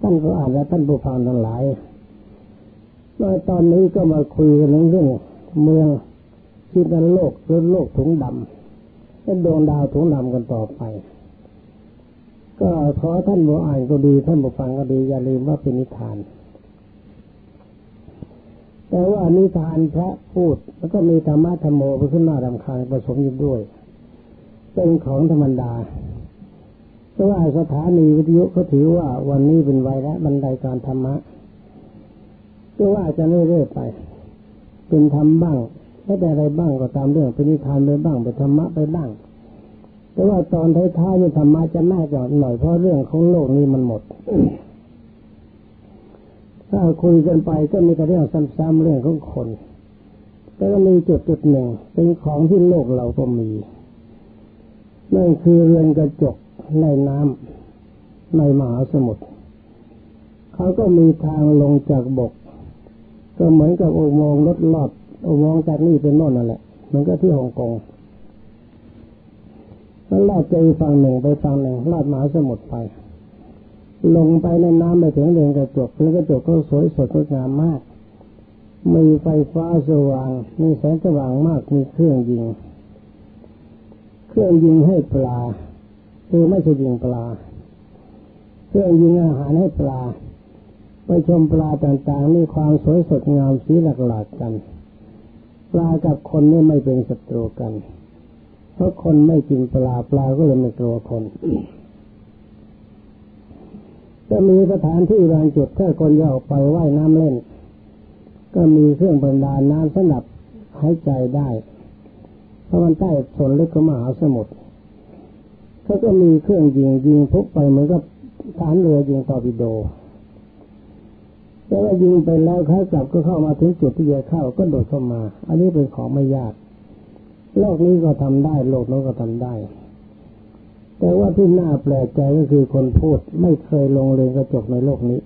ท่านผู้อ่านและท่านผู้ฟังทั้งหลายมาตอนนี้ก็มาคุยกันเรื่องเมืองที่เป็นโลกหรือโลกถุงดำเป็นดวงดาวถุงดำกันต่อไป ก็ขอท่านผู้อ่านก็ดี ท่านผู้ฟังก็ดีอย่าลืมว่าเป็นนิทาน แต่ว่านิทานพระพูดแล้วก็มีธรรมะธรรมโมไปขึ้นหน้ารำคาญผสมอยู่ด้วย เป็นของธรรมดา เพราะว่าสถานีวิทยุเขาถือว่าวันนี้เป็นวัยละบันไดการธรรมะก็ว่าจะเรื่อยๆไป เป็นธรรมบ้างไม่แต่อะไรบ้างก็ตามเรื่องเป็นนิทานไปบ้างเป็นธรรมะไปบ้าง แต่ว่าตอนท้ายๆนี่ธรรมะจะน่าจะหน่อยเพราะเรื่องของโลกนี้มันหมดถ้าคุยกันไปก็มีแต่เรื่องซ้ำๆเรื่องของคนแต่ก็มีจุดจุดหนึ่งเป็นของที่โลกเราก็มีนั่นคือเรือนกระจก ในน้ำในมหาสมุทรเขาก็มีทางลงจากบก ก็เหมือนกับอุโมงค์รถลอดอุโมงค์จากนี่เป็นโน่นนั่นแหละมือนกับที่ฮ่องกงแล้วลอดใจฝั่งหนึ่งไปฝั่งหนึ่งลอดมหาสมุทรไป ลงไปในน้ำไปถึงเรือนกระจกแล้วกระจกก็สวยสดงดงามมาก มีไฟฟ้าสว่างมีแสงสว่างมากมีเครื่องยิง เครื่องยิงให้ปลา คือไม่ใช่ยิงปลาเครื่องยิงอาหารให้ปลา ไปชมปลาต่างๆมีความสวยสดงามสีหลากๆกัน ปลากับคนนี่ไม่เป็นศัตรูกัน เพราะคนไม่กินปลาปลาก็เลยไม่กลัวคนจะมีสถานที่บางจุดถ้าคนจะออกไปว่ายน้ำเล่น ก็มีเครื่องบรรดาน้ำสำหรับหายใจได้ เพราะมันใต้ส่วนลึกของมหาสมุทร เขาก็มีเครื่องยิงยิงพุกไปเหมือนกับฐานเรือยิงตอร์ปิโดแต่ว่ายิงไปแล้วเขากลับก็เข้ามาถึงจุดที่จะเข้าก็โดดเข้ามา อันนี้เป็นของไม่ยาก โลกนี้ก็ทำได้ โลกนั้นก็ทำได้ แต่ว่าที่น่าแปลกใจก็คือคนพูดไม่เคยลงเรือนกระจกในโลกนี้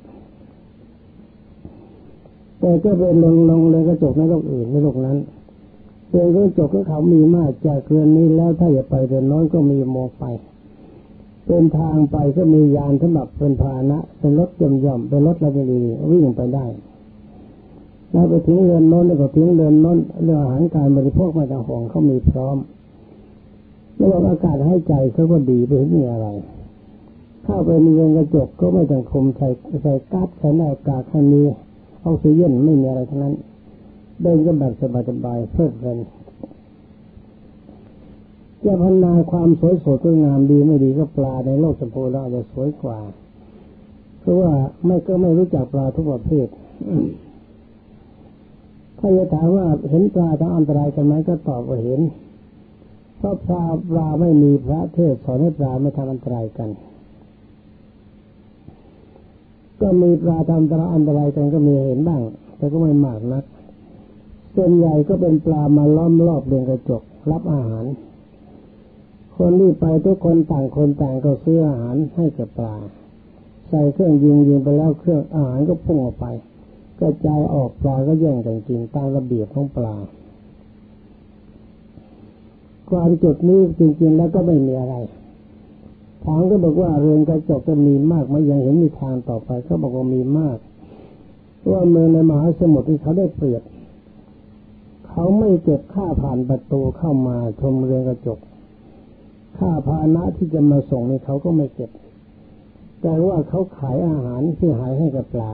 แต่ก็เป็นลงลงเรือนกระจกในโลกอื่นในโลกนั้นเรือนกระจกก็เขามีมากจากเรือนนี้แล้วถ้าอยากไปเรือนน้อยก็มีโมไป เป็นทางไปก็มียานสำหรับเป็นพาหนะ เป็นรถย่อมย่อมเป็นรถระเบีวิ่งไปได้แล้วไปถึงเรือนน้นแล้วก็ถึงเรือนน้นเรื่องอาหารการบริโภคมาจากห้องเขามีพร้อมระบบอากาศให้ใจเขาก็ดีไปไม่มีอะไร เข้าไปในเรือนกระจกก็ไม่ต้องคมใส่ใส่ก๊าซใส่หน้ากากให้มีออกซิเจนไม่มีอะไรทั้งนั้น เดินก็แบบสบายๆเพลิดเพลิน จะพัฒนาความสวยสดงามดีไม่ดีก็ปลาในโลกชมพูเราจะสวยกว่า เพราะว่าไม่ก็ไม่รู้จักปลาทุกประเภทถ้าจะถามว่าเห็นปลาทางอันตรายกันไหมก็ตอบว่าเห็นเพราะปลาปลาไม่มีพระเทศสอนให้ปลาไม่ทำอันตรายกัน ก็มีปลาทำอันตราอันตรายกันก็มีเห็นบ้าง แต่ก็ไม่มากนัก ส่วนใหญ่ก็เป็นปลามาล้อมรอบเรือนกระจกรับอาหาร คนที่ไปทุกคนต่างคนต่างก็ซื้ออาหารให้กับปลา ใส่เครื่องยิงยิงไปแล้วเครื่องอาหารก็พุ่งออกไปกระจายออกปลาก็แย่งกันกินตามระเบียบของปลาความจุดนี้จริงๆแล้วก็ไม่มีอะไรถามก็บอกว่าเรือนกระจกจะมีมากไหมยังเห็นมีทางต่อไปเขาบอกว่ามีมากว่าเมืองในมหาสมุทรที่เขาได้เปรียบเขาไม่เก็บค่าผ่านประตูเข้ามาชมเรือนกระจก ค่าพานะที่จะมาส่งในเขาก็ไม่เก็บ แต่ว่าเขาขายอาหารที่หายให้กับปลา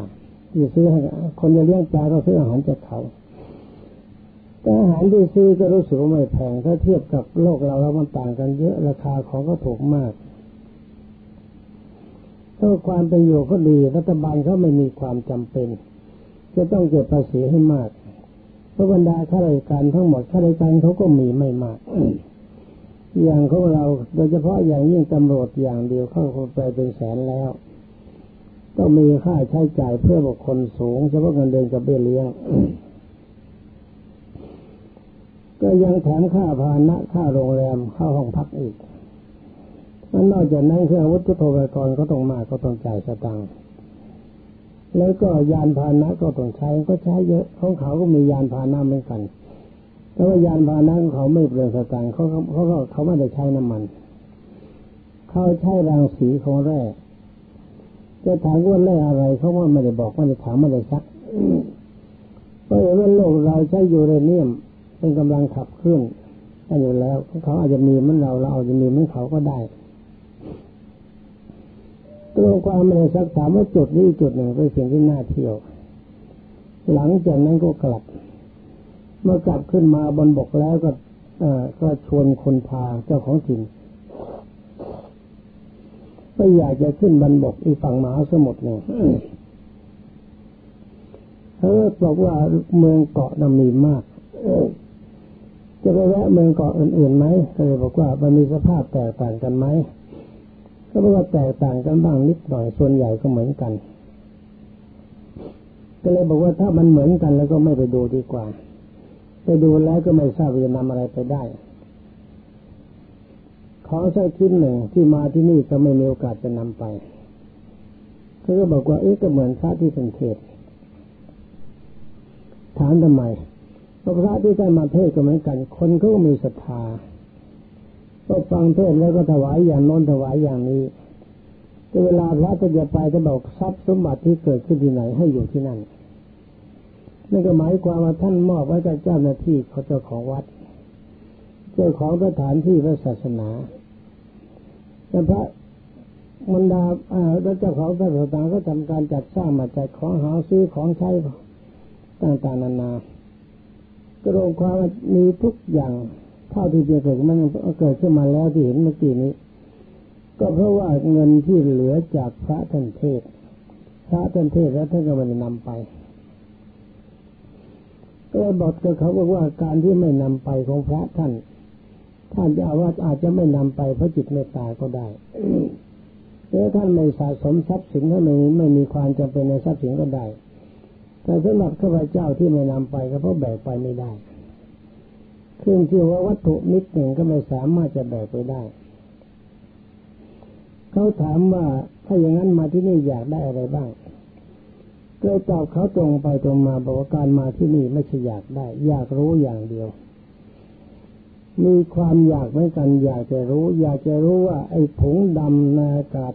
ที่ซื้อให้คนจะเลี้ยงปลาก็ซื้ออาหารจากเขาแต่อาหารที่ซื้อก็รู้สึกว่าไม่แพงถ้าเทียบกับโลกเราแล้วมันต่างกันเยอะราคาของก็ถูกมากถ้าความเป็นอยู่ก็ดีรัฐบาลเขาไม่มีความจำเป็น จะต้องเก็บภาษีให้มากเพราะบรรดาข้าราชการทั้งหมดข้าราชการเขาก็มีไม่มาก อย่างของเราโดยเฉพาะอย่างยิ่งตำรวจอย่างเดียวเข้าไปเป็นแสนแล้ว ต้องมีค่าใช้จ่ายเพื่อบุคคลสูงเฉพาะเงินเดือนกับเบี้ยเลี้ยงก็ยังแถมค่าพานะค่าโรงแรมค่าห้องพักอีกมันนอกจากนั้นเครื่องวัตถุโทรกรก็ต้องมาก็ต้องจ่ายสตังค์แล้วก็ยานพาหนะก็ต้องใช้ก็ใช้เยอะของเขาก็มียานพาหนะเหมือนกัน แต่ว่ายานพาหนะเขาไม่เปลืองสตางค์เขาเขาเขาเขาไม่ได้ใช้น้ำมัน เขาใช้รังสีของแร่จะถามว่าแร่อะไรเขาว่าไม่ได้บอกไม่ได้ถามไม่ได้ซักเพราะว่าโลกเราใช้ยูเรเนียม เป็นกำลังขับเคลื่อนกันอยู่แล้วเขาอาจจะมีเหมือนเราเราอาจจะมีเหมือนเขาก็ได้ตัวความไม่ได้ซักถามว่าจุดนี้จุดหนึ่งเป็นสิ่งที่น่าเที่ยว หลังจากนั้นก็กลับ เมื่อกลับขึ้นมาบนบกแล้วก็ก็ชวนคนพาเจ้าของถิ่นไม่อยากจะขึ้นบนบกอีฝั่งมหาสมุทรเนี่ยเขาบอกว่าเมืองเกาะน่ะมีมากจะไปแวะเมืองเกาะอื่นๆไหมก็เลยบอกว่ามันมีสภาพแตกต่างกันไหมก็บอกว่าแตกต่างกันบ้างนิดหน่อยส่วนใหญ่ก็เหมือนกัน ก็เลยบอกว่าถ้ามันเหมือนกันแล้วก็ไม่ไปดูดีกว่า ไปดูแล้วก็ไม่ทราบจะนำอะไรไปได้ ขอสักชิ้นหนึ่งที่มาที่นี่ก็ไม่มีโอกาสจะนำไปเขาก็บอกว่าเอ๊ะก็เหมือนพระที่เป็นเทศถามทำไมพระพระที่ได้มาเทศก็เหมือนกัน คนก็มีศรัทธาก็ฟังเทศแล้วก็ถวายอย่างน้นถวายอย่างนี้แต่เวลาพระจะไปจะบอกทรัพย์สมบัติที่เกิดขึ้นที่ไหนให้อยู่ที่นั่น นั่นก็หมายความว่าท่านมอบไว้กับเจ้าหน้าที่เขาเจ้าของวัด เจ้าของสถานที่พระศาสนาแต่พระมันดาแล้วเจ้าของพระสถานก็ทำการจัดสร้างมาจัดของหาซื้อของใช้ต่างๆนานา ก็รวมความมีทุกอย่างเท่าที่จะเกิดมันเกิดขึ้นมาแล้วที่เห็นเมื่อกี้นี้ ก็เพราะว่าเงินที่เหลือจากพระท่านเทศ พระท่านเทศแล้วท่านก็ม่ได้นำไป ก็บอกกับเขาบอกว่าการที่ไม่นำไปของพระท่าน ท่านจะว่าอาจจะไม่นำไปเพราะจิตไม่ตายก็ได้หรือท่านไม่สะสมทรัพย์สินถ้าไม่ไม่มีความจำเป็นในทรัพย์สินก็ได้ แต่สำหรับข้าพเจ้าที่ไม่นำไปก็เพราะแบกไปไม่ได้ขึ้นชื่อว่าวัตถุนิดหนึ่งก็ไม่สามารถจะแบกไปได้ เขาถามว่าถ้าอย่างนั้นมาที่นี่อยากได้อะไรบ้าง ก็ตอบเขาตรงไปตรงมาบอกว่าการมาที่นี่ไม่ใช่อยากได้ อยากรู้อย่างเดียว มีความอยากเหมือนกัน อยากจะรู้ อยากจะรู้ว่าไอ้ถุงดำในอากาศ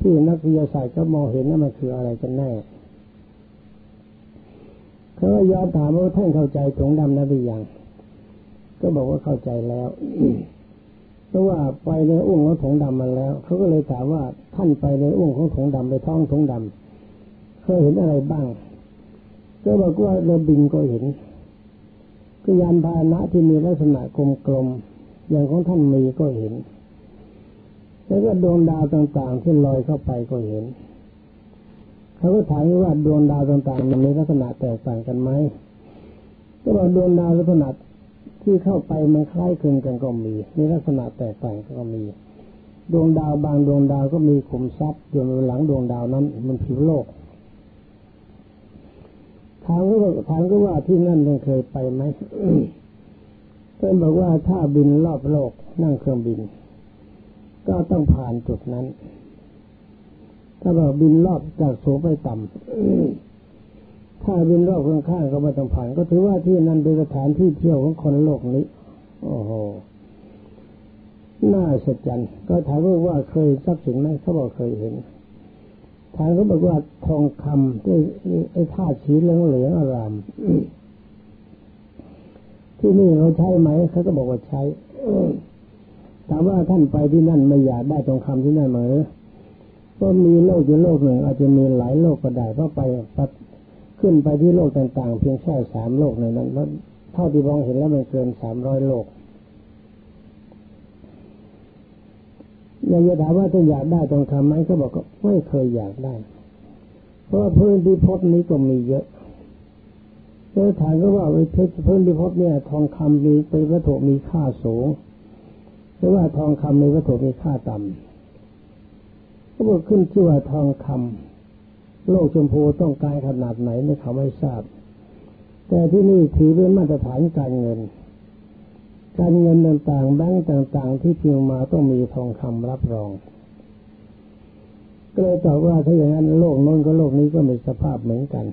ที่นักวิทยาศาสตร์ก็มองเห็นนั้นมันคืออะไรกันแน่เขาย้อนถามว่าท่านเข้าใจถงดำนั้นหรือยังก็บอกว่าเข้าใจแล้วเพราะว่าไปในอุ้งของถงดำมาแล้วเขาก็เลยถามว่าท่านไปในอุ้งของถงดำไปท้องถงดำ เคยเห็นอะไรบ้าง ก็บอกว่าเรือบินก็เห็นก็ยานพาหนะที่มีลักษณะกลมๆอย่างของท่านมีก็เห็น แล้วก็ดวงดาวต่างๆที่ลอยเข้าไปก็เห็น เขาก็ถามว่าดวงดาวต่างๆมันมีลักษณะแตกต่างกันไหมก็บอกดวงดาวลักษณะที่เข้าไปมันคล้ายคลึงกันก็มีมีลักษณะแตกต่างก็มี ดวงดาวบางดวงดาวก็มีขุมทรัพย์อยู่หลังดวงดาวนั้น มันผิวโลก ถามก็ถามก็ว่าที่นั่นยังเคยไปไหมเพื่อนบอกว่าถ้าบินรอบโลกนั่งเครื่องบิน ก็ต้องผ่านจุดนั้น ถ้าบอกบินรอบจากสูงไปต่ำถ้าบินรอบข้างๆก็ไม่ต้องผ่าน ก็ถือว่าที่นั่นเป็นสถานที่เที่ยวของคนโลกนี้ โอ้โหน่าสัจจันก็ถามว่าเคยทรัพย์สินไหมเขาบอกเคยเห็น ถามเขาบอกว่าทองคำที่ไอ้ท่าสีเหลืองเหลืองอาราม ที่นี่เขาใช้ไหมเขาก็บอกว่าใช้ถามว่าท่านไปที่นั่นไม่อยากได้ทองคำที่นั่นเหมก็มีโลกอยู่โลกหนึ่ง อาจจะมีหลายโลกก็ได้เพราะไปขึ้นไปที่โลกต่างๆ เพียงแค่สามโลกในนั้นแล้วเท่าที่มองเห็นแล้วมันเกินสามร้อยโลก อยากจะถามว่าจะอยากได้ตรงทำไหมเขาบอกก็ไม่เคยอยากได้ เพราะว่าพื้นที่พบนี้ก็มีเยอะแล้วถามก็ว่าไอ้เพชรพื้นที่พบเนี่ย ทองคำมีเป็นวัตถุมีค่าสูงหรือว่าทองคำมีวัตถุมีค่าต่ำเขาบอกขึ้นชื่อว่าทองคำโลกชมพูต้องการขนาดไหนไม่เขาไม่ทราบ แต่ที่นี่ถือเป็นมาตรฐานการเงิน การเงินต่างๆแบงก์ต่างๆ ที่พิมพ์มาต้องมีทองคำรับรอง ก็เลยตอบว่าถ้าอย่างนั้นโลกโน้นกับโลกนี้ก็มีสภาพเหมือนกัน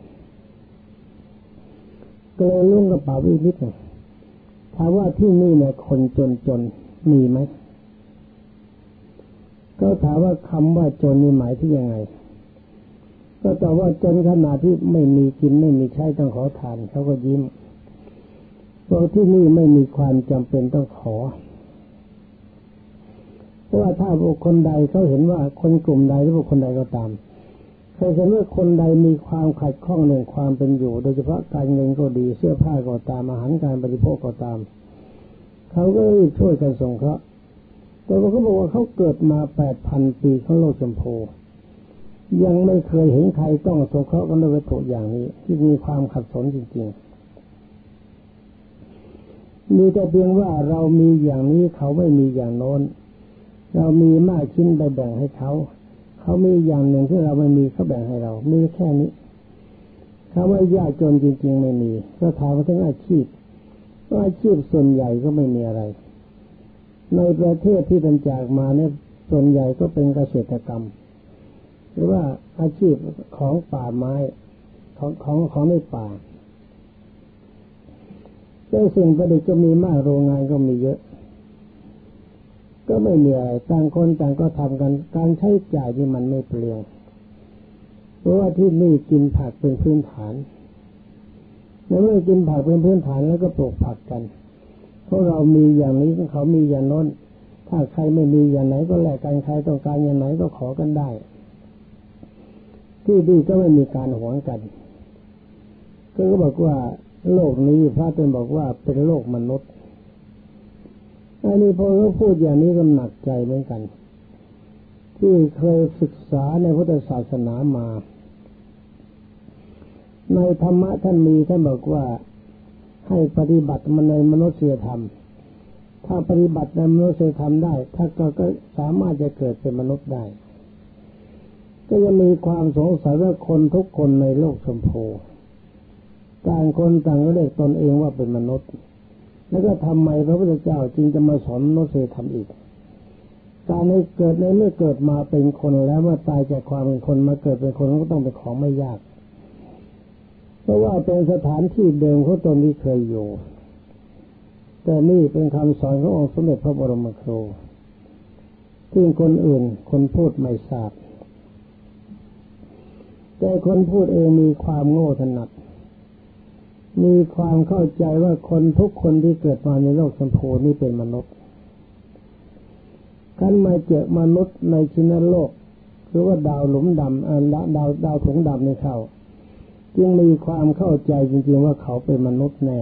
ก็เลยลุ่งกระเป๋าอีกนิดหนึ่งถามว่าที่นี่เนี่ยคนจนๆมีไหมก็ถามว่าคำว่าจนนี่หมายที่ยังไง ก็แต่ว่าจนขนาดที่ไม่มีกินไม่มีใช้ต้องขอทานเขาก็ยิ้ม เพราะที่นี่ไม่มีความจำเป็นต้องขอ เพราะว่าถ้าบุคคลใดเขาเห็นว่าคนกลุ่มใดหรือบุคคลใดก็ตามเคยเห็นว่าคนใดมีความขัดข้องในความเป็นอยู่ โดยเฉพาะการเงินก็ดีเสื้อผ้าก็ตามอาหารการบริโภคก็ตาม เขาก็รีบช่วยกันส่งเคราะห์แต่ว่าเขาบอกว่าเขาเกิดมาแปดพันปีเขาโลกชมพูยังไม่เคยเห็นใครต้องสงเคราะห์กันด้วยวัตถุอย่างนี้ ที่มีความขัดสนจริงๆ มีแต่เพียงว่าเรามีอย่างนี้เขาไม่มีอย่างโน้น เรามีมากชิ้นไปแบ่งให้เขา เขามีอย่างหนึ่งที่เราไม่มีเขาแบ่งให้เรามีแค่นี้เขาว่ายากจนจริง ๆ ไม่มีก็ถามว่าทั้งอาชีพอาชีพส่วนใหญ่ก็ไม่มีอะไร ในประเทศที่ตันจากมาเนี่ยส่วนใหญ่ก็เป็นเกษตรกรรม หรือว่าอาชีพของป่าไม้ของของของในป่า แต่สิ่งประดิษฐ์ก็มีมากโรงงานก็มีเยอะ ก็ไม่มีอะไรต่างคนต่างก็ทำกัน การใช้จ่ายที่มันไม่เปลี่ยนเพราะว่าที่นี่กินผักเป็นพื้นฐานเมื่อกินผักเป็นพื้นฐานแล้วก็ปลูกผักกันเพราะเรามีอย่างนี้เขามีอย่างน้น ถ้าใครไม่มีอย่างไหนก็แลกกันใครต้องการอย่างไหนก็ขอกันได้ ที่ดีก็ไม่มีการหวงกันก็บอกว่า โลกนี้พระเป็นบอกว่าเป็นโลกมนุษย์อันนี้พอเขาพูดอย่างนี้ก็หนักใจเหมือนกัน ที่เคยศึกษาในพุทธศาสนามา ในธรรมะท่านมีท่านบอกว่าให้ปฏิบัติมันในมนุษยธรรม ถ้าปฏิบัติในมนุษยธรรมได้ ถ้าก็ก็สามารถจะเกิดเป็นมนุษย์ได้ ก็จะมีความสงสัยว่าคนทุกคนในโลกชมพู ต่างคนต่างก็เรียกตนเองว่าเป็นมนุษย์ แล้วก็ทำไมพระพุทธเจ้าจึงจะมาสอนมนุษย์ทำอีก การในเกิดในเมื่อเกิดมาเป็นคนแล้วเมื่อตายจากความเป็นคนมาเกิดเป็นคนก็ต้องเป็นของไม่ยาก เพราะว่าเป็นสถานที่เดิมของตนที่เคยอยู่ แต่นี่เป็นคำสอนขององค์สมเด็จพระบรมครูที่คนอื่นคนพูดไม่ทราบแต่คนพูดเองมีความโง่ถนัด มีความเข้าใจว่าคนทุกคนที่เกิดมาในโลกสัมพูนี่เป็นมนุษย์กันมาเจอมนุษย์ในชินโลกหรือว่าดาวหลุมดำอันดาวดาวถุงดำในเขาจึงมีความเข้าใจจริงๆว่าเขาเป็นมนุษย์แน่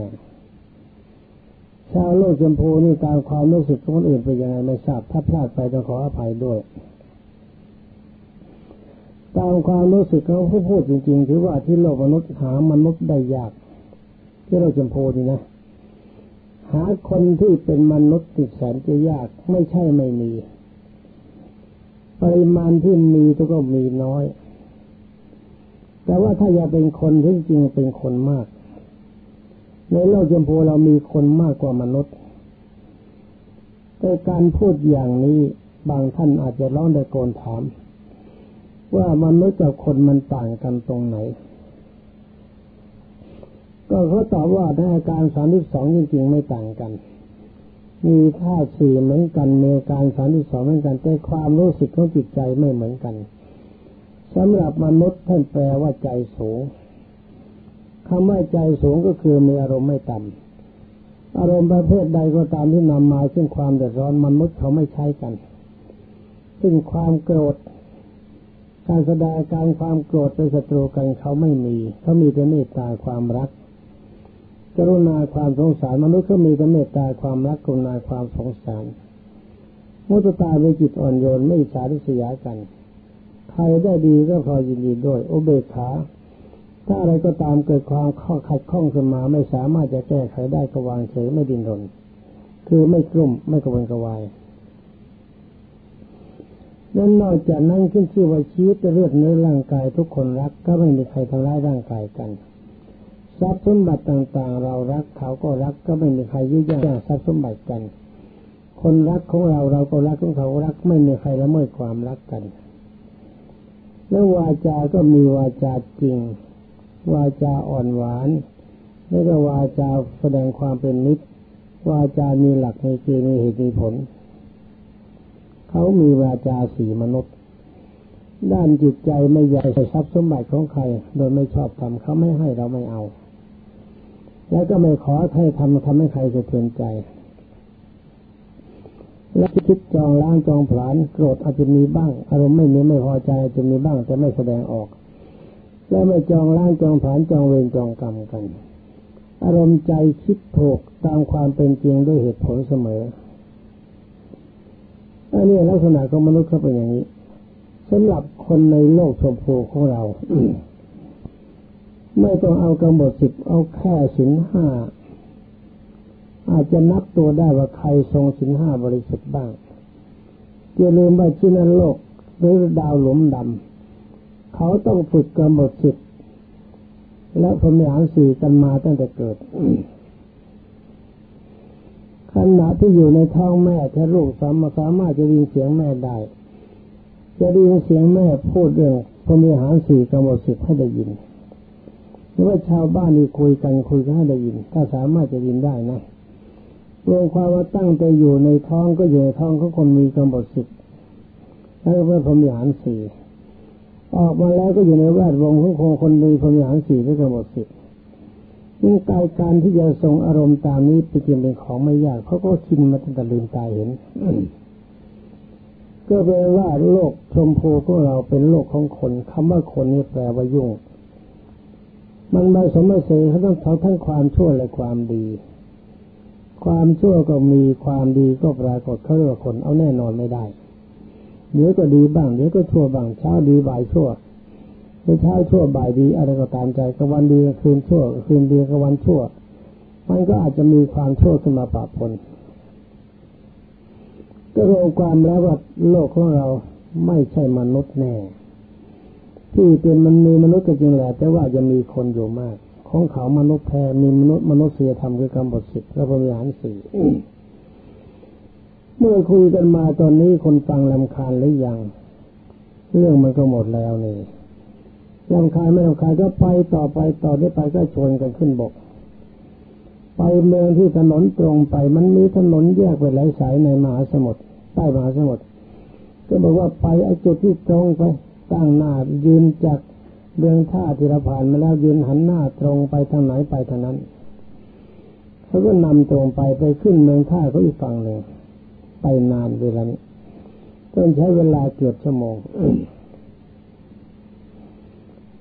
ชาวโลกชมพูนี่ตามความรู้สึกคนอื่นไปยังไงไม่ทราบถ้าพลาดไปต้องขออภัยด้วย ตามความรู้สึกเขาผู้พูดจริง ๆ ถือว่าที่โลกมนุษย์หามนุษย์ได้ยาก ที่เราจำโพดีนะหาคนที่เป็นมนุษย์ติดแสนจะยากไม่ใช่ไม่มี ปริมาณที่มีก็มีน้อย แต่ว่าถ้าอยากเป็นคนที่จริงเป็นคนมาก ในโลกจำโพเรามีคนมากกว่ามนุษย์แต่การพูดอย่างนี้บางท่านอาจจะร้องตะโกนถาม ว่ามนุษย์กับคนมันต่างกันตรงไหน ก็เขาตอบว่าในอาการสามที่สองจริงๆไม่ต่างกัน มีท่าสี่เหมือนกันมีอาการสามที่สองเหมือนกัน แต่ความรู้สึกของจิตใจไม่เหมือนกันสำหรับมนุษย์ท่านแปลว่าใจสูงคำว่าใจสูงก็คือมีอารมณ์ไม่ต่ำอารมณ์ประเภทใดก็ตามที่นำมาซึ่งความเดือดร้อนมนุษย์เขาไม่ใช้กัน ซึ่งความโกรธ การแสดงการความโกรธเป็นศัตรูกันเขาไม่มีเขามีแต่เมตตาความรัก กรุณาความสงสารมนุษย์ก็มีแต่เมตตาความรักกรุณาความสงสารมุตตาเป็นจิตอ่อนโยนไม่สาริษยากัน ใครได้ดีก็พอยินดีด้วยโอเบคาถ้าอะไรก็ตามเกิดความข้อขัดข้องขึ้นมา ไม่สามารถจะแก้ไขได้ก็วางเฉยไม่ดินรน คือไม่กลุ่มไม่กระวนกระวายแล้วนอกจากนั้นขึ้นชื่อว่าชีวิตเลือดเนื้อร่างกายทุกคนรักก็ไม่มีใครทำร้ายร่างกายกัน ทรัพย์สมบัติต่างๆ เรารักเขาก็รักก็ไม่มีใครยุ่ยแย่งทรัพย์สมบัติกัน คนรักของเราเราก็รักของเขารักไม่มีใครละเมิดความรักกันแล้ววาจาก็มีวาจาจริง วาจาอ่อนหวานแล้วก็วาจาแสดงความเป็นมิตรวาจามีหลักมีเกณฑ์มีเหตุมีผล เขามีวาจาสีมนุษย์ ด้านจิตใจไม่ใหญ่ทรัพย์สมบัติของใคร โดยไม่ชอบทำเขาไม่ให้เราไม่เอา แล้วก็ไม่ขอให้ทำทำให้ใครสะเทือนใจ และคิดจองล้างจองผลานโกรธอาจจะมีบ้าง อารมณ์ไม่มีไม่พอใจจะมีบ้างแต่ไม่แสดงออก และไม่จองล้างจองผลานจองเวรจองกรรมกัน อารมณ์ใจคิดถูกตามความเป็นจริงด้วยเหตุผลเสมออันนี้ลักษณะของมนุษย์เขาเป็นอย่างนี้สำหรับคนในโลกชมพูของเรา ไม่ต้องเอากำหนดสิบเอาแค่สินห้าอาจจะนับตัวได้ว่าใครทรงสินห้าบริสุทธิ์บ้างอย่าลืมว่าที่นั้นโลกหรือดาวหลุมดำเขาต้องฝึกกำหนดสิบและพรหมวิหารสี่กันมาตั้งแต่เกิดขณะที่อยู่ในท้องแม่ถ้าลูกสามสามารถจะยินเสียงแม่ได้ จะได้ยินเสียงแม่พูดเรื่องพรหมวิหารสี่กำหนดสิบให้ได้ยิน หรือว่าชาวบ้านนี่คุยกันคุยกันให้ได้ยิน ถ้าสามารถจะยินได้นะรวมความว่าตั้งแต่อยู่ในท้องก็อยู่ในท้องของคนมีกำหนดสิบแล้วก็พรหมวิหารสี่ออกมาแล้วก็อยู่ในแวดวงของคนคนมีพรหมวิหารสี่ด้วยกำหนดสิบยิ่งกายการที่จะทรงอารมณ์ตามนี้เป็นเพียงเป็นของไม่ยากเขาก็ชินมาตั้งแต่ลืมตาเห็นก็แปลว่าโลกชมพูของเราเป็นโลกของคนคำว่าคนนี่แปลว่ายุ่ง มันมาสมมาเสเขาต้องเขาทั้งความชั่วและความดี ความชั่วก็มีความดีก็ปรากฏเขาเรียกว่าคนเอาแน่นอนไม่ได้เดี๋ยวก็ดีบ้างเดี๋ยวก็ชั่วบ้างเช้าดีบ่ายชั่วไม่เช้าชั่วบ่ายดีอะไรก็ตามใจกลางวันดีกลางคืนชั่วคืนดีกลางวันชั่ว มันก็อาจจะมีความชั่วขึ้นมาปะปนก็รวมความแล้วว่าโลกของเราไม่ใช่มนุษย์แน่ ที่เป็นมันมีมนุษย์ก็จริงแหละแต่ว่าจะมีคนอยู่มาก ของเขามนุษย์แท้มีมนุษย์มนุษยธรรมคือกรรมบทสิบและพรหมวิหารสี่เมื่อคุยกันมาตอนนี้คนฟังลำคาญหรือยัง เรื่องมันก็หมดแล้วนี่ลำคาญไม่ลำคาญก็ไปต่อไปต่อได้ไปก็ชวนกันขึ้นบก ไปเมืองที่ถนนตรงไปมันมีถนนแยกไปหลายสายในมหาสมุทรใต้มหาสมุทรก็บอกว่าไปไอ้จุดที่ตรงไป ตั้งหน้ายืนจากเบืองท่าที่เราผ่านมาแล้วยืนหันหน้าตรงไปทางไหนไปทางนั้นเขาก็นำตรงไปไปขึ้นเมืองท่าเขาอีกฝั่งหนึ่งไปนานเวลานี้ต้องใช้เวลาเกือบชั่วโมง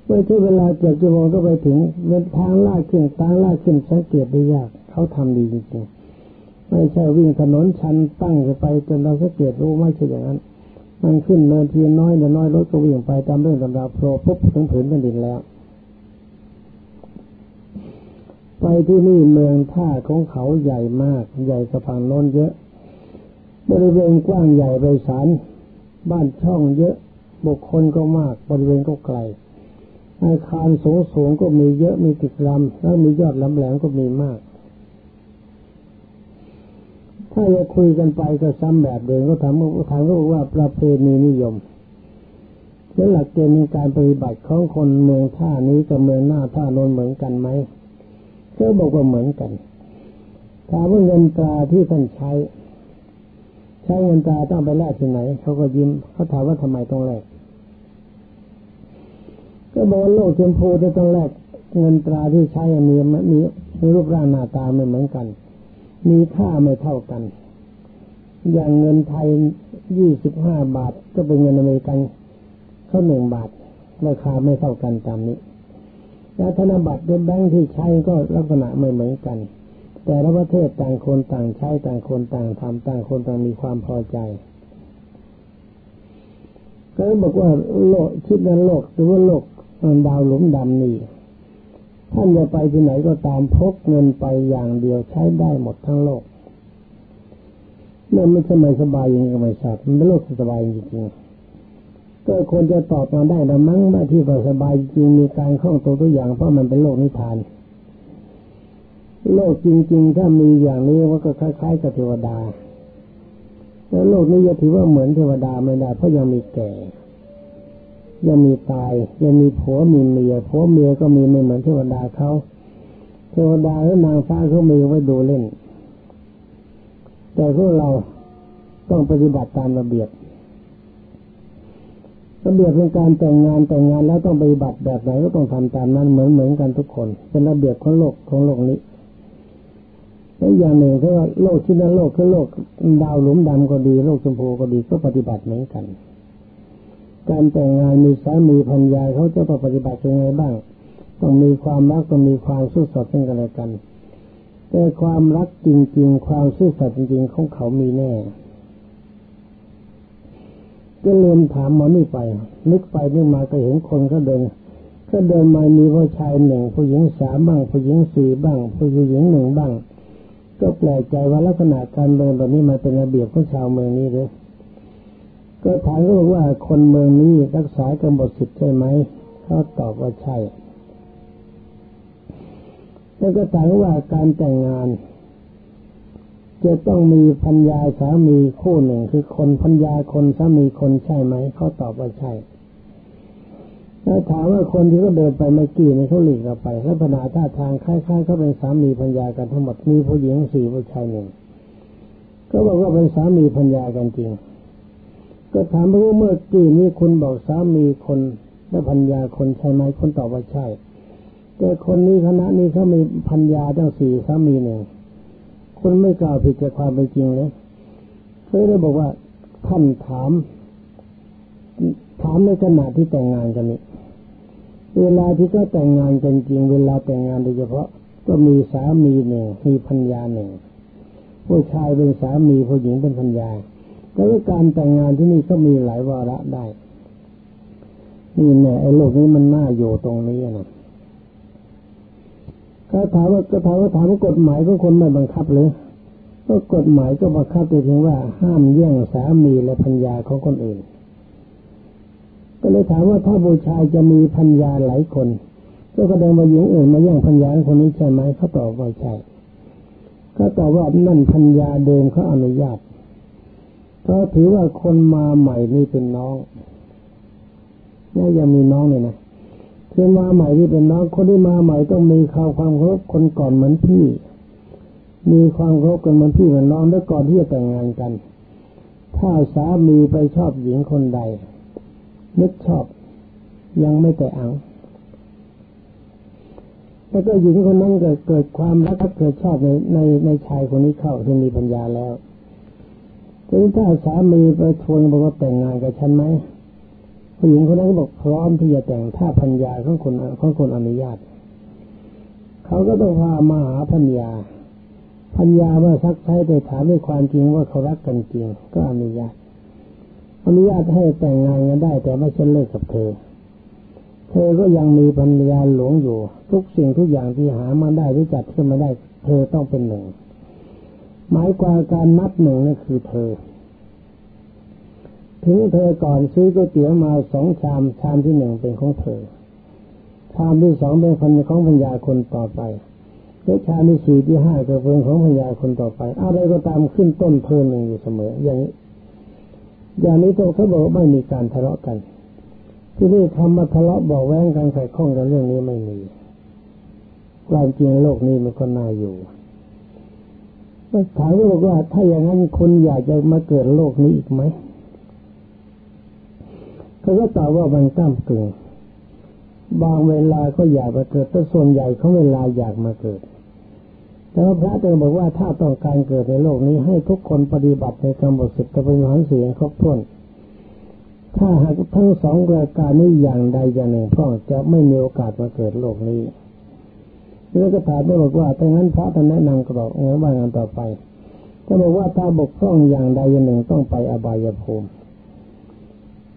เมื่อใช้เวลาเกือบชั่วโมงก็ไปถึงเว็นทางลาดขึ้นทางลาดขึ้นสังเกตได้ยากเขาทำดีจริงๆไม่ใช่วิ่งถนนชันตั้งไปจนเราสังเกตรู้ไม่ใช่อย่างนั้น มันขึ้นเนินทีน้อยเนินน้อยรถก็วิ่งไปตามเรื่องตำราโผล่ปุ๊บถึงผืนแผ่นดินแล้ว ไปที่นี่เมืองท่าของเขาใหญ่มาก ใหญ่กว่าฝั่งโน้นเยอะ บริเวณกว้างใหญ่ไปสารบ้านช่องเยอะ บุคคลก็มาก บริเวณก็ไกลอาคารสูงสูงก็มีเยอะมีติดลำแล้วมียอดลำแหลมก็มีมาก ถ้าจะคุยกันไปก็ซ้ำแบบเดิมก็ถามถามก็บอกว่าประเพณีนิยมแล้วหลักเกณฑ์ในการปฏิบัติของคนเมืองท่านี้กับเมืองหน้าท่านนเหมือนกันไหมก็บอกว่าเหมือนกันถามว่าเงินตราที่ท่านใช้ ใช้เงินตราต้องไปแลกที่ไหนเขาก็ยิ้มเขาถามว่าทำไมต้องแลกก็บอกว่าโลกชมพูจะต้องแลกเงินตราที่ใช้มีมีรูปร่างหน้าตาไม่เหมือนกัน มีค่าไม่เท่ากัน อย่างเงินไทยยี่สิบห้าบาท ก็เป็นเงินอเมริกันเขาหนึ่งบาทราคาไม่เท่ากันตามนี้แล้วธนบัตรหรือแบงค์ที่ใช้ก็ลักษณะไม่เหมือนกัน แต่ละประเทศต่างคนต่างใช้ต่างคนต่างทำต่างคนต่างมีความพอใจ ก็บอกว่าโลกคิดนั้นโลกหรือว่าโลกดาวหลุมดำนี่ ท่านจะไปที่ไหนก็ตามพกเงินไปอย่างเดียวใช้ได้หมดทั้งโลกนั่นไม่ใช่ไม่สบายยังก็ไม่ทราบมันเป็นโลกสบายจริงๆก็ควรจะตอบมาได้แต่มั้งว่าที่สบายจริงมีการข้องตัวตัวอย่างเพราะมันเป็นโลกนิทาน โลกจริง ๆ ถ้ามีอย่างนี้มันก็คล้ายๆกับเทวดา แล้วโลกนี้จะถือว่าเหมือนเทวดาไม่ได้เพราะยังมีแก่ ยังมีตายยังมีผัวมีเมียผัวเมียก็มีไม่เหมือนเทวดาเขาเทวดาหรือนางฟ้าเขามีไว้ดูเล่น แต่พวกเราต้องปฏิบัติตามระเบียบระเบียบเป็นการแต่งงานแต่งงานแล้วต้องปฏิบัติแบบไหนก็ต้องทำตามนั้นเหมือนเหมือนกันทุกคน เป็นระเบียบของโลกของโลกนี้แล้วอย่างหนึ่งคือว่าโลกที่นั้นโลกคือโลกดาวหลุมดำก็ดี โลกชมพูก็ดีก็ปฏิบัติเหมือนกัน การแต่งงานมีสามีพันยาเขาจะต้องปฏิบัติยังไงบ้าง ต้องมีความรักต้องมีความสู้สดซึ่งกันและกัน แต่ความรักจริง ๆ ความซื่อสัตย์จริง ๆ ของเขามีแน่ก็ลืมถามมอนี่ไป นึกไปนึกมาก็เห็นคนก็เดิน ก็เดินมามีผู้ชายหนึ่ง ผู้หญิงสามบ้าง ผู้หญิงสี่บ้าง ผู้หญิงหนึ่งบ้าง ก็แปลกใจว่าลักษณะการเดินแบบนี้มาเป็นระเบียบของชาวเมืองนี้หรือ ก็ถามก็บอกว่าคนเมืองนี้รักษากำหนดสิทธิ์ใช่ไหมเขาตอบว่าใช่ แล้วก็ถามว่าการแต่งงาน จะต้องมีพัญญาสามีคู่หนึ่งคือคนพัญญาคนสามีคนใช่ไหมเขาตอบว่าใช่แล้วถามว่าคนที่เขาเดินไปเมื่อกี้นี่เขาหลีกเราไปแล้วปัญหาท่าทางคล้ายๆเขาเป็นสามีพัญญากันทั้งหมดมีผู้หญิงสี่ผู้ชายหนึ่งก็บอกว่าเป็นสามีพัญญากันจริง ก็ถามว่าเมื่อกี้นี้คุณบอกสามีคนและพัญญาคนใช่ไหมคนตอบว่าใช่ แต่คนนี้คณะนี้เขามีพัญญาตั้งสี่สามีหนึ่งคุณไม่กล่าวผิดจากความเป็นจริงเลยเคยได้บอกว่าท่านถาม ถามในขณะที่แต่งงานกันนี้เวลาที่ก็แต่งงานกันจริง เวลาแต่งงานโดยเฉพาะ ก็มีสามีหนึ่งมีพัญญาหนึ่งผู้ชายเป็นสามีผู้หญิงเป็นพัญญา แล้วการแต่งงานที่นี่ก็มีหลายวาระได้ นี่แน่ไอ้โลกนี้มันน่าอยู่ตรงนี้นะก็ถามว่าก็ถามว่าถามว่ากฎหมายของคนไม่บังคับเลยก็กฎหมายก็บังคับไปถึงว่าห้ามแย่งสามีและพัญญาของคนอื่น ก็เลยถามว่าถ้าบูชายจะมีพัญญาหลายคน ก็แสดงว่าหญิงอื่นมาแย่งพัญญาคนนี้ใช่ไหมเขาตอบว่าใช่ก็ตอบว่านั่นพัญญาเดิมเขาอนุญาต เพราะถือว่าคนมาใหม่นี่เป็นน้องนี่ยังมีน้องเลยนะคือมาใหม่ที่เป็นน้องคนที่มาใหม่ต้องมีข่าวความเคารพคนก่อนเหมือนพี่ มีความเคารพกันเหมือนพี่เหมือนน้องแล้วก่อนที่จะแต่งงานกัน ถ้าสามีไปชอบหญิงคนใดนึกชอบ ยังไม่แต่อังแล้วก็หญิงคนนั้นเกิดเกิดความรักเกิดชอบในในในชายคนนี้เข้าที่มีปัญญาแล้ว นี้ถ้าสามีไปทวงบอกว่าแต่งงานกับฉันไหมผู้หญิงคนนั้นก็บอกพร้อมที่จะแต่งถ้าพัญญาของคนของคนอนุญาตเขาก็ต้องพามาหาพัญญาพัญญาเมื่อซักใช้ไปถามด้วยความจริงว่าเขารักกันจริงก็อนุญาตอนุญาตให้แต่งงานกันได้ แต่ไม่เช่เลิกกับเธอ เธอก็ยังมีปัญญาหลงอยู่ ทุกสิ่งทุกอย่างที่หามาได้ที่จัดขึ้นมาได้ เธอต้องเป็นหนึ่ง หมายความการนับหนึ่งนั่นคือเธอ ถึงเธอก่อนซื้อก๋วยเตี๋ยวมาสองชามชามที่หนึ่งเป็นของเธอ ชามที่สองเป็นคนของพัญญาคนต่อไปและชามที่สี่ที่ห้าก็เป็นของพัญญาคนต่อไป อะไรก็ตามขึ้นต้นเพิ่มหนึ่งอยู่เสมอ อย่างนี้อย่างนี้ต้องเขาบอกไม่มีการทะเลาะกัน ที่นี่ทำมาทะเลาะบอกแว้งกันใส่ข้องกันเรื่องนี้ไม่มีความจริงโลกนี้มันก็น่าอยู่ ถามว่าบอกว่า ถ้าอย่างนั้นคุณอยากจะมาเกิดโลกนี้อีกไหมเขาก็ตอบว่ามันก้ามกึ่งบางเวลาก็อยากมาเกิดแต่ส่วนใหญ่เขาเวลาอยากมาเกิด แต่ว่าพระเจ้าบอกว่าถ้าต้องการเกิดในโลกนี้ให้ทุกคนปฏิบัติในกรรมบทสิทธิ์เป็นหันเสียงครบถ้วนถ้าหากทั้งสองรายการนี้อย่างใดอย่างหนึ่งพ่อจะไม่มีโอกาสมาเกิดโลกนี้ แล้วก็ถามได้บอกว่าถ้างั้นพระท่านแนะนำก็บอกเออว่างานต่อไปก็บอกว่าถ้าบกพร่องอย่างใดอย่างหนึ่งต้องไปอบายภูมิ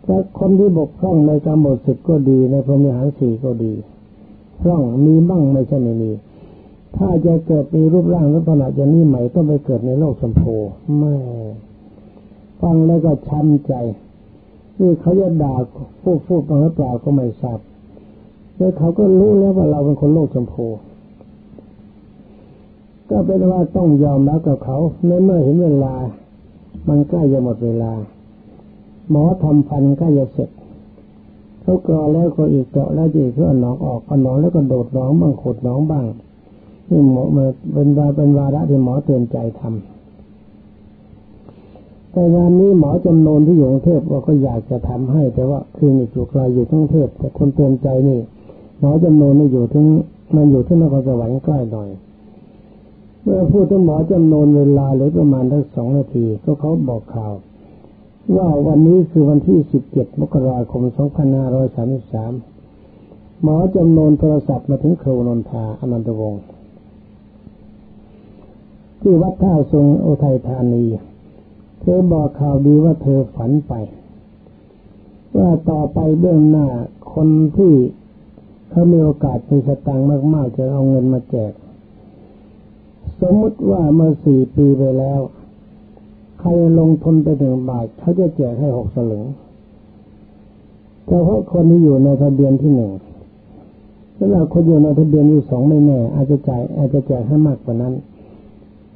แต่คนที่บกพร่องในกรรมบทสิบก็ดีในพรหมิหารสี่ก็ดีพร่องมีบ้างไม่ใช่ไม่มีถ้าจะเกิดมีรูปร่างลักษณะอย่างนี้ใหม่ต้องไปเกิดในโลกชมพูไม่ฟังแล้วก็ช้ำใจนี่เขาจะด่าพูดพูดมาหรือเปล่าก็ไม่ทราบแล้วเขาก็รู้แล้วว่าเราเป็นคนโลกชมพู ก็เป็นว่าต้องยอมรับกับเขาในเมื่อเห็นเวลา มันใกล้จะหมดเวลา หมอทำฟันใก็จะเสร็จเขากรอแล้วก็อีกเจาะแล้วอีกเพื่อหนองออกก็หนองแล้วก็โดดหนองบ้างขุดหนองบ้างนี่หมอมาเป็นวาเป็นวาระที่หมอเตือนใจทำแแต่งานนี้หมอจำนวนที่อยู่กรุงเทพว่าก็อยากจะทำให้ แต่ว่าคลินิกอยู่ไกลอยู่ทั้งเทพแต่คนเตือนใจนี่หมอจำนวนนี่อยู่ถึงมันอยู่ที่นครสวรรค์ใกล้หน่อย เมื่อพูดถึงหมอจำนวนเวลาเหลือประมาณทั้งสองนาที ก็เขาบอกข่าว ว่าวันนี้คือวันที่สิบเจ็ดมกราคมสองพันห้าร้อยสามสิบสามหมอจำนวนโทรศัพท์มาถึงครูนนทาอนันตวงศ์ที่วัดท่าทรงโอทัยธานี เธอบอกข่าวดีว่าเธอฝันไป ว่าต่อไปเบื้องหน้าคนที่เขามีโอกาสมีสตังค์มาก ๆ จะเอาเงินมาแจก สมมติว่าเมื่อสี่ปีไปแล้ว ใครลงทุนไปหนึ่งบาทเขาจะแจกให้หกสลึงเฉพาะคนที่อยู่ในทะเบียนที่หนึ่งสำหรับคนอยู่ในทะเบียนที่สองไม่แน่อาจจะจ่ายอาจจะแจกให้มากกว่านั้น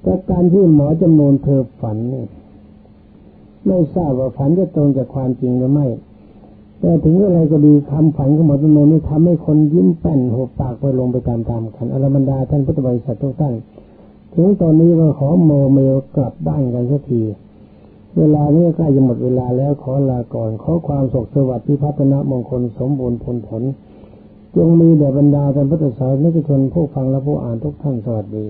แต่การที่หมอจำนวนเธอฝันเนี่ยไม่ทราบว่าฝันจะตรงจากความจริงหรือไม่ แต่ถึงอะไรก็ดีคำฝันของหมอจำนวนนี่ทำให้คนยิ้มแป้นหัวปากไปลงไปตามๆกันอรบรรดาท่านพุทธบริษัททุกท่าน ถึงตอนนี้ก็ขอโมเมลกลับบ้านกันสักที เวลานี้ใกล้จะหมดเวลาแล้วขอลาก่อน ขอความสุขสวัสดิ์ที่พัฒนามงคลสมบูรณ์ผลผลจงมีแด่บรรดาท่านพุทธศาสนิกชนผู้ฟังและผู้อ่านทุกท่านสวัสดี